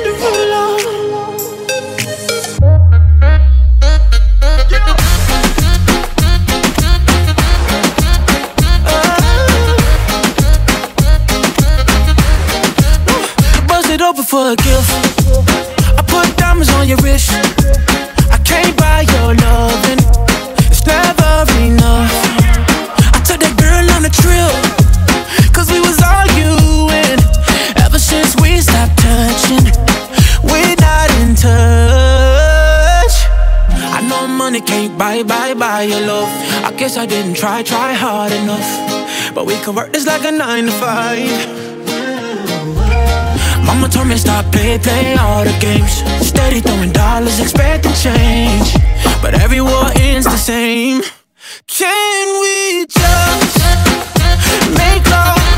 wonderful I didn't try, try hard enough. But we could work this like a nine to five. Mama told me stop, play, play all the games. Steady throwing dollars, expect expecting change. But every war ends the same. Can we just make love?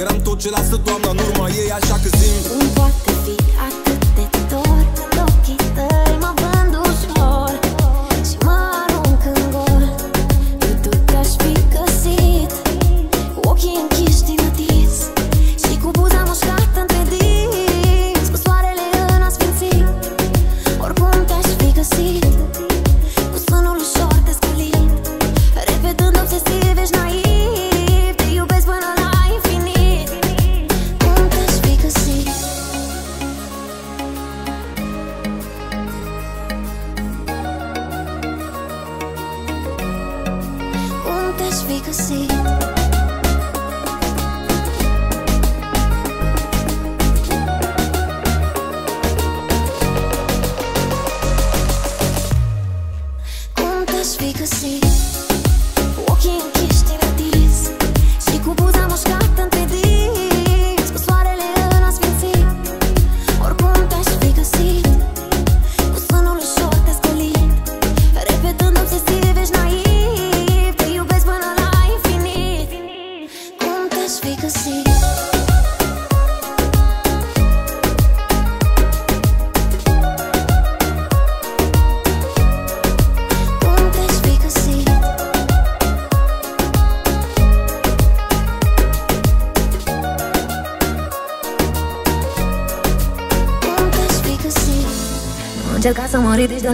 Eram tot ce lasă doamna în urma ei, așa că zic Un poate fi atât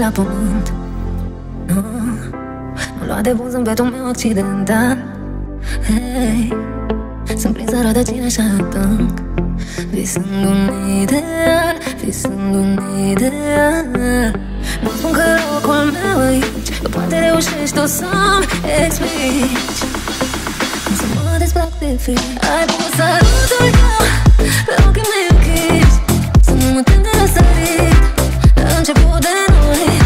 la pământ. Nu, nu lua de bun zâmbetul meu accidental Hey, sunt prinsă rădăcina așa adânc Visând un ideal, visând un ideal. Nu spun că locul meu aici Că poate reușești tu să-mi explici. Să mă desplac de fric Ai pus sărutul tău pe ochii mei închiși. Să nu mă tem de răsărit La început de boy.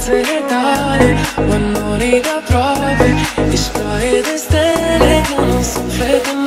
Chiar dacă știu că e al meu alerg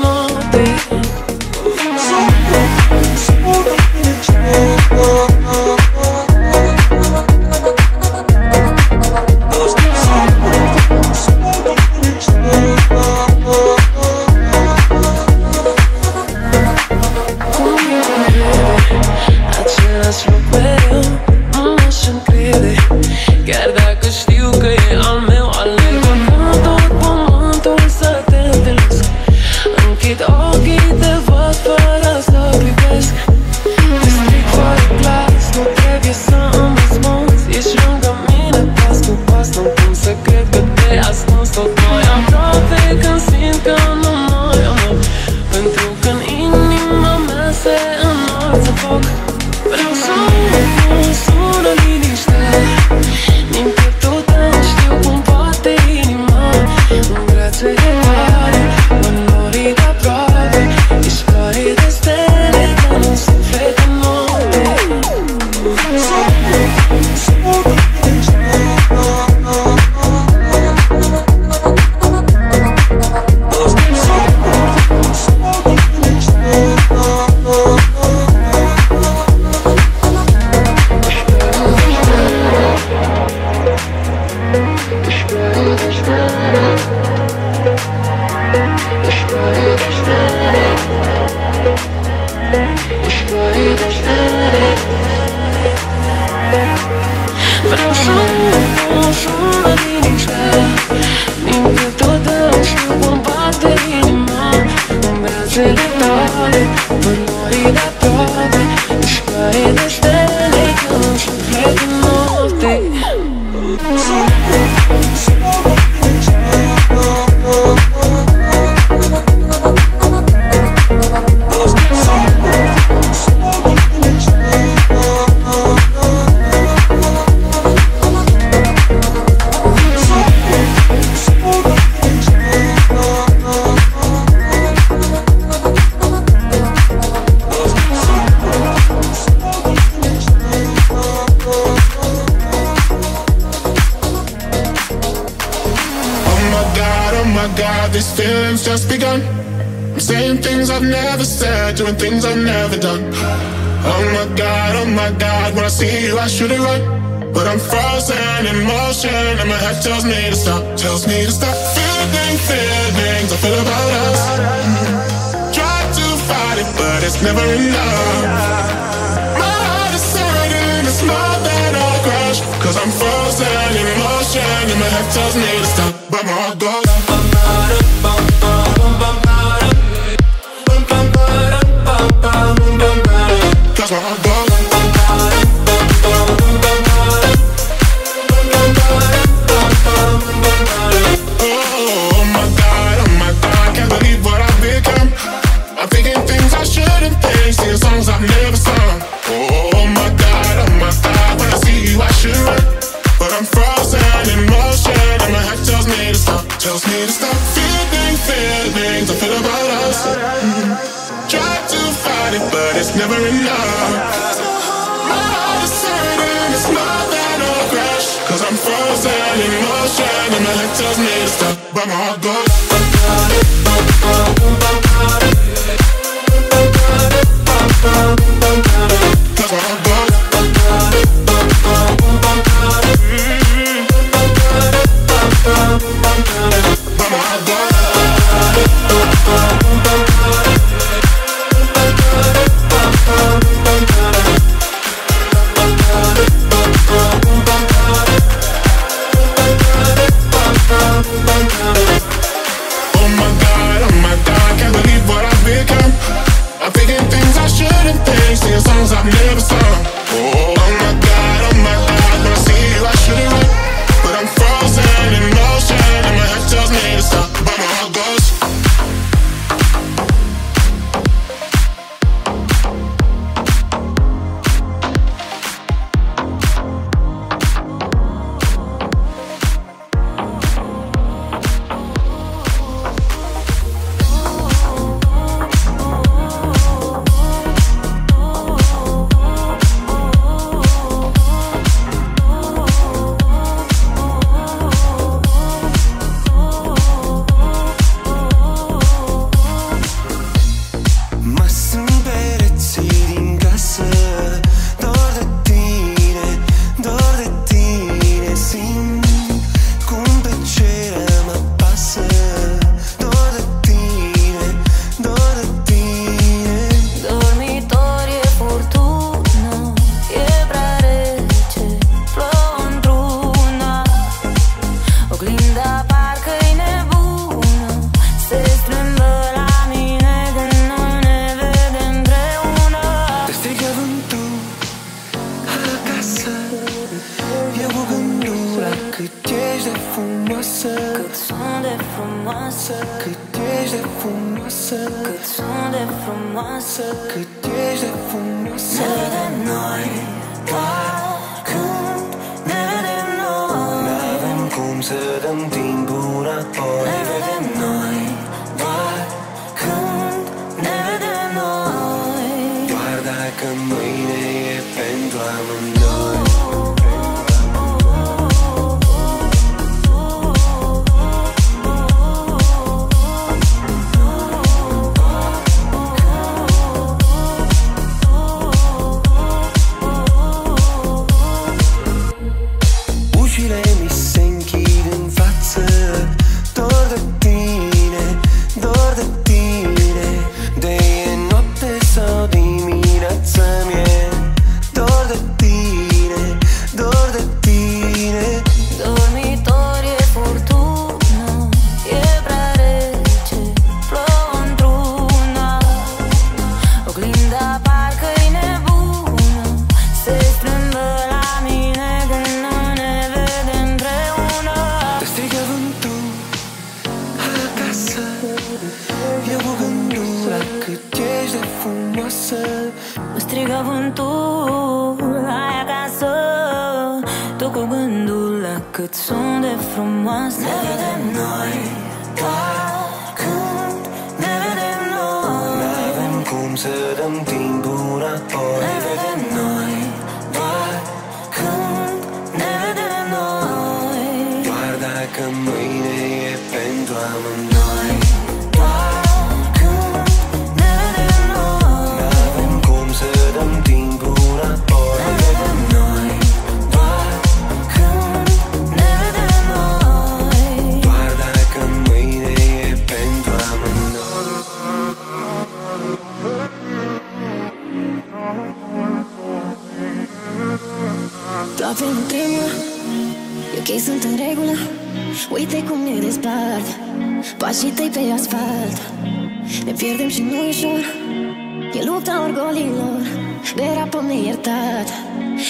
De rapăm neiertat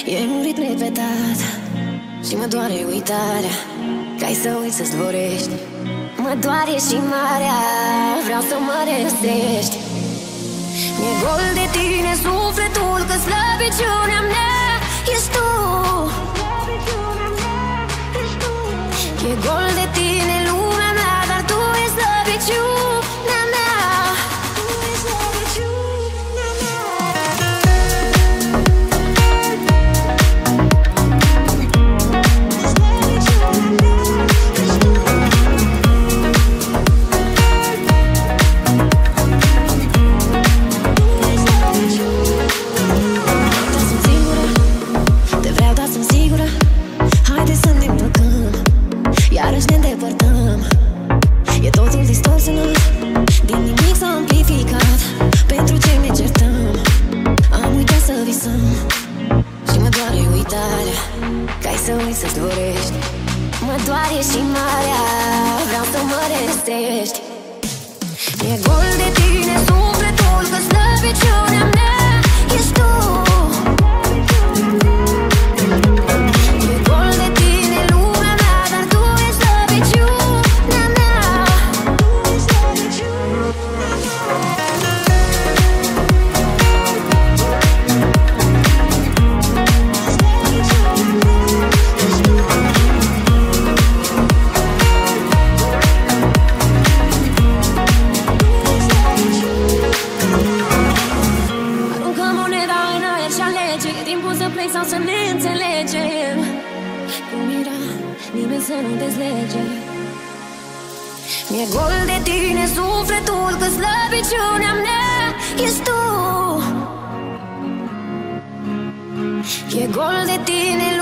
E un ritm repetat Și mă doare uitarea. Că ai să uiți să zborești. Mă doare și marea Vreau să mă restești Mi-e gol de tine sufletul Că slăbiciunea mea ești tu. E gol de tine mare și marea. Vreau să mă restești E gol de tine sufletul Că slăbiciunea ține sufletul că slăbiciunea mea ești tu. E gol de tine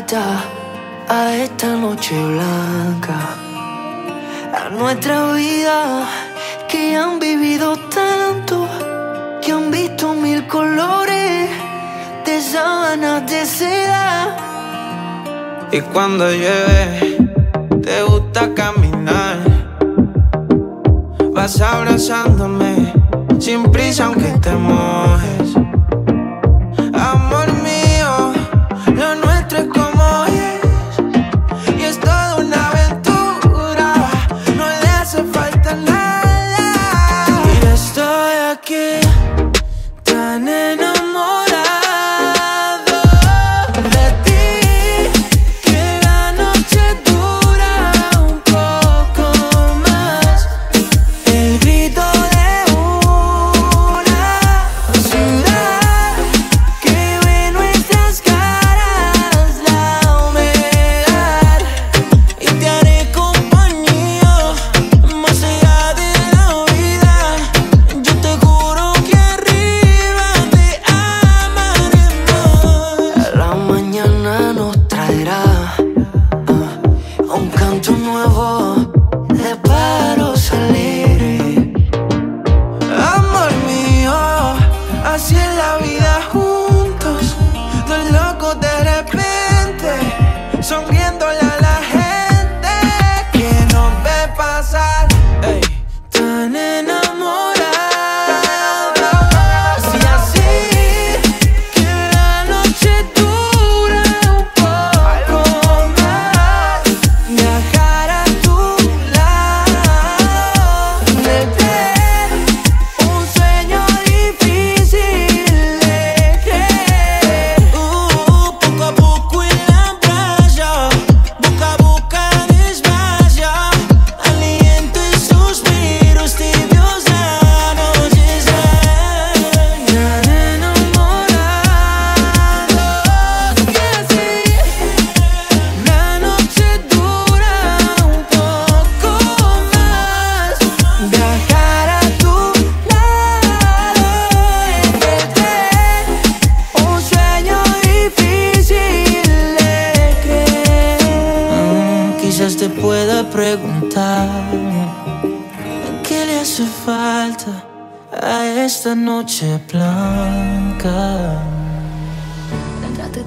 a esta noche blanca, a nuestra vida que han vivido tanto, que han visto mil colores de sábanas de seda. Y cuando llueve, te gusta caminar, vas abrazándome sin prisa aunque te mojes.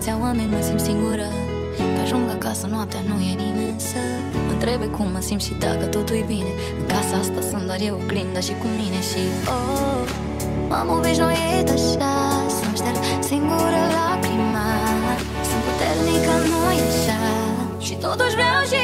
atâția oameni mă simt singură. Că ajung acasă noaptea, nu e nimeni să Mă întrebe cum mă simt și dacă totul e bine. În casa asta sunt doar eu, oglinda și cu mine și Oh, m-am obișnuit așa. Să-mi șterg singură lacrima. Sunt puternică, nu e așa. Și totuși vreau și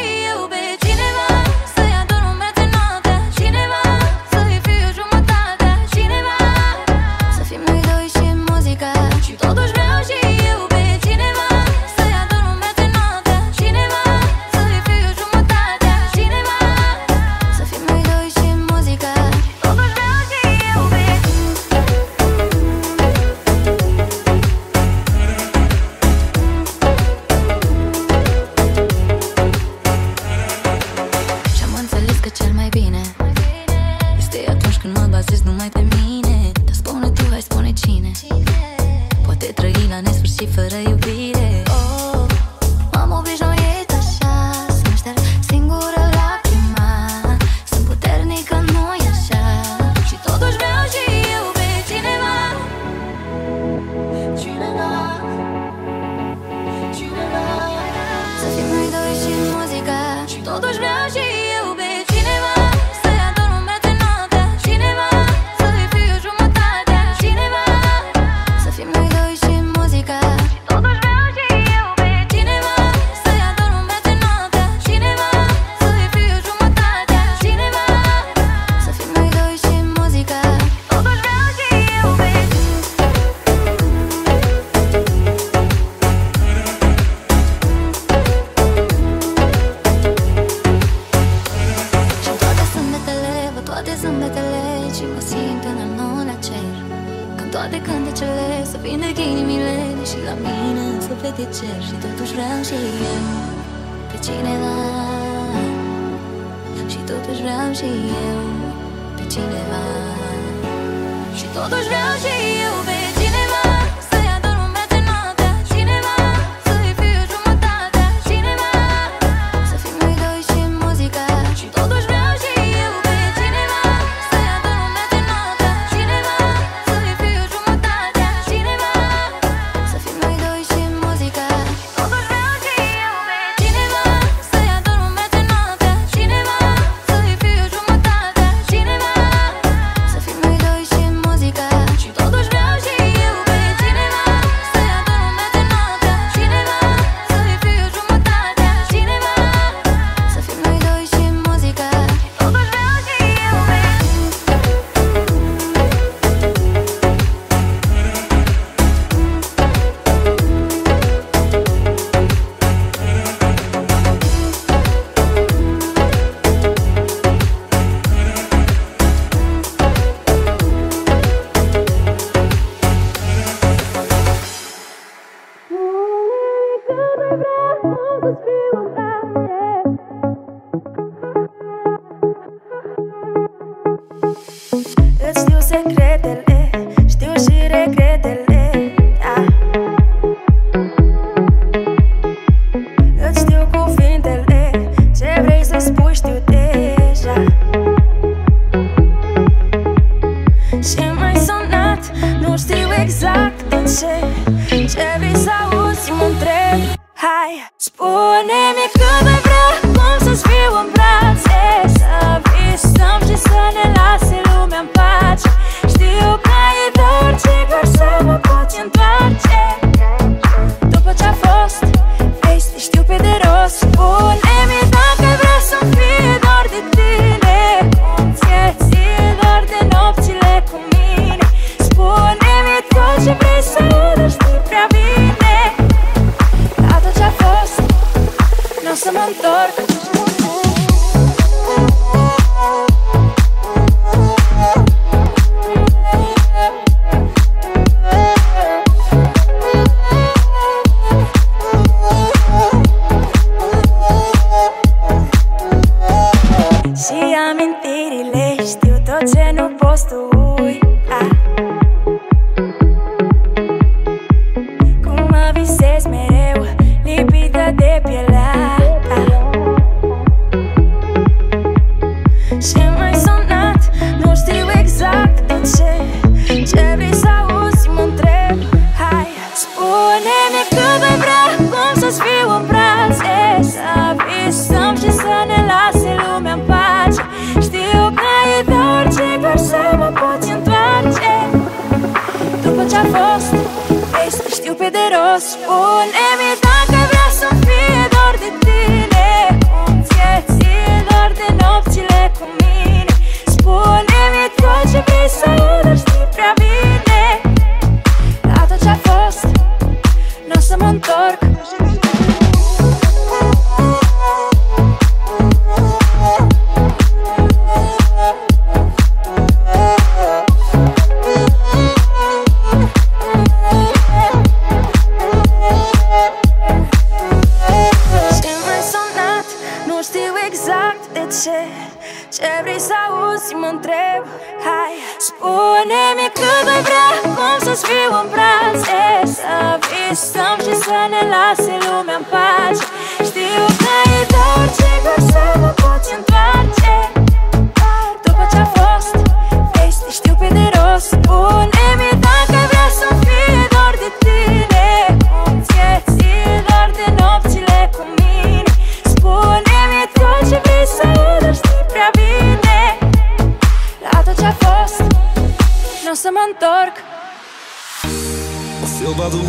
Și mai sunat, nu știu exact de ce. Ce vrei să auzi, mă întreb. Hai, spune-ne cât mai vrea Cum să-ți fiu în brațe Să visăm și ne lase lumea în pace. Știu că e orice Doar să mă poți întoarce. După ce-a fost Vrei știu pe de rost. Spune-mi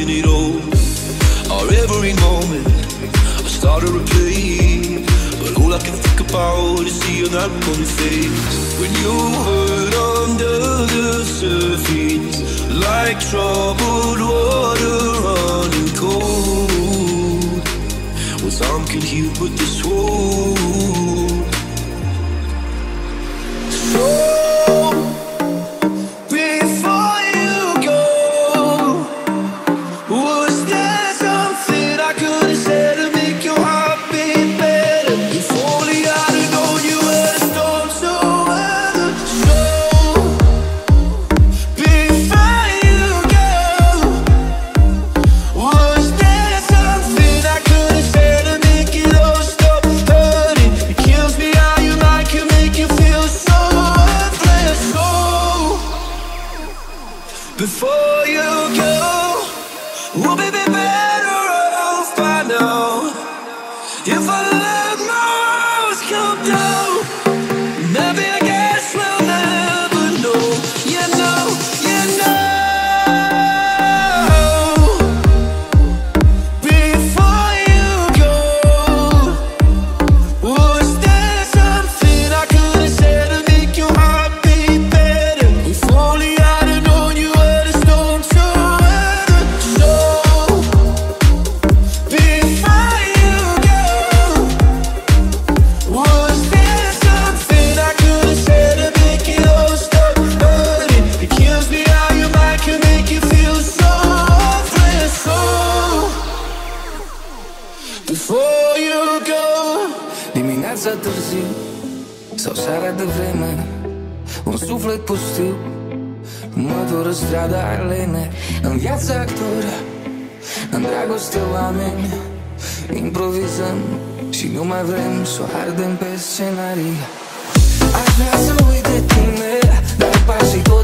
wasting it all. Our every moment, I start to replay. But all I can think about is seeing that one face. When you hurt under the surface, like troubled water running cold. Well, time can heal, but this wound. So Și nu mai vrem să ardem pe scenarii. Aș vrea să uit de tine Dar pașii tot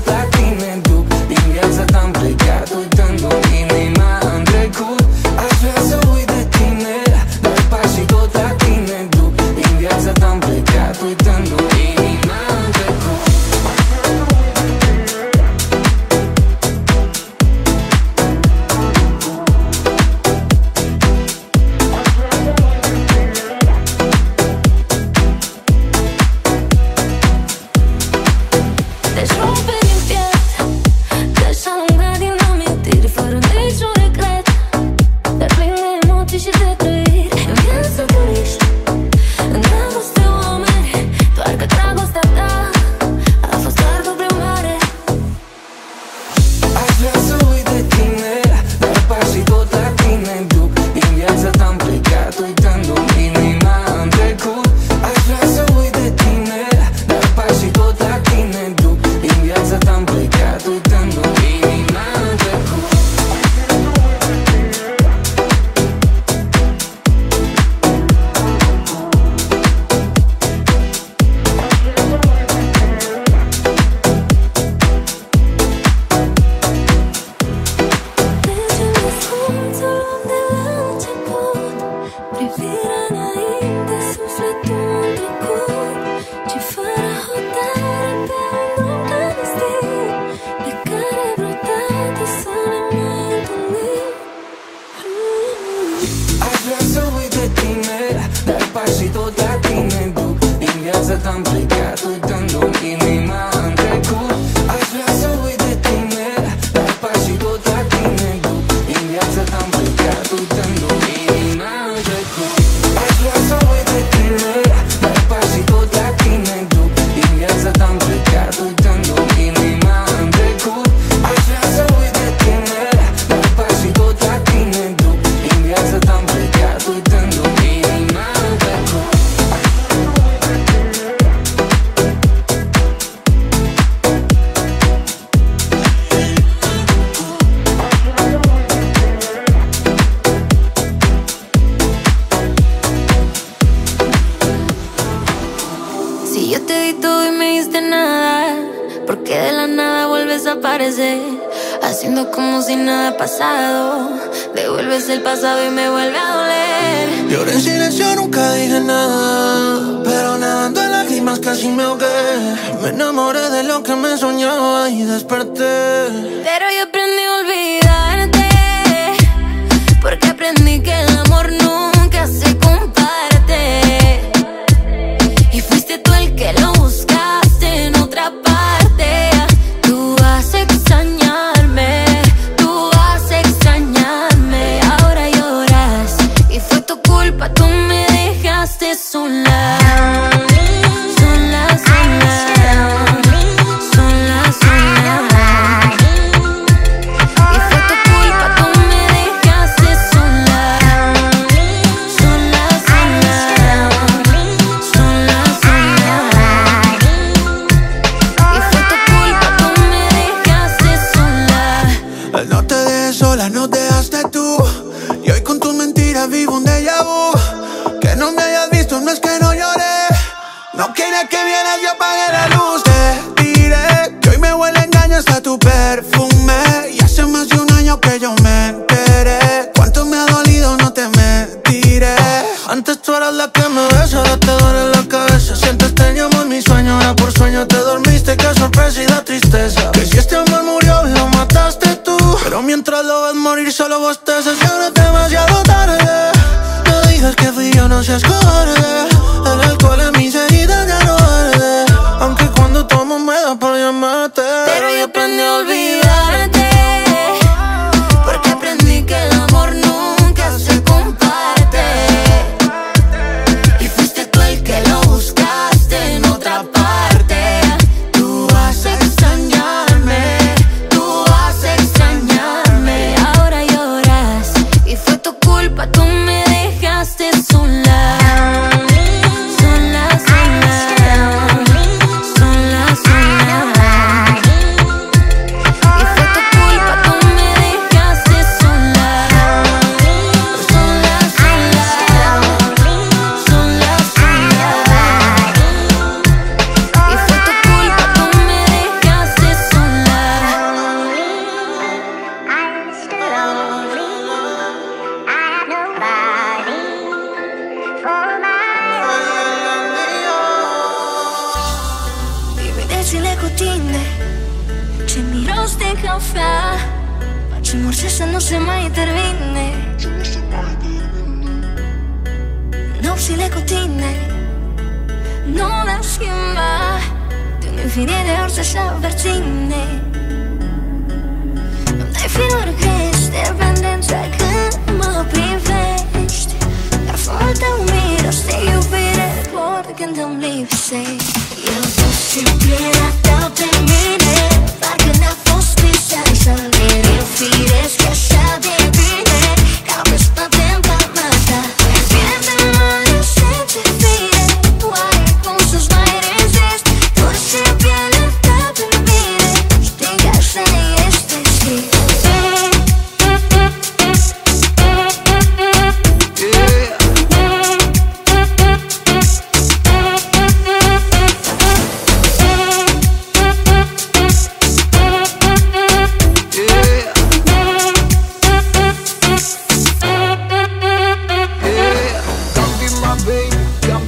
sola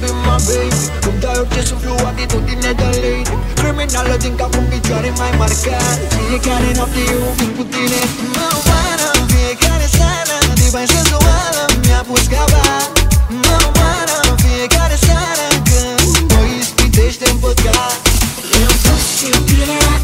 be my baby. Îmi dai orice suflu, atitudine de lady. Criminală din cap în picioare mai marcare Fiecare noapte eu vin cu tine. Mă omoară, fiecare seară. Diva senzuală, mi-a pus capa Mă omoară, fiecare seară. Când mă ispitește în păcat Eu pus iubirea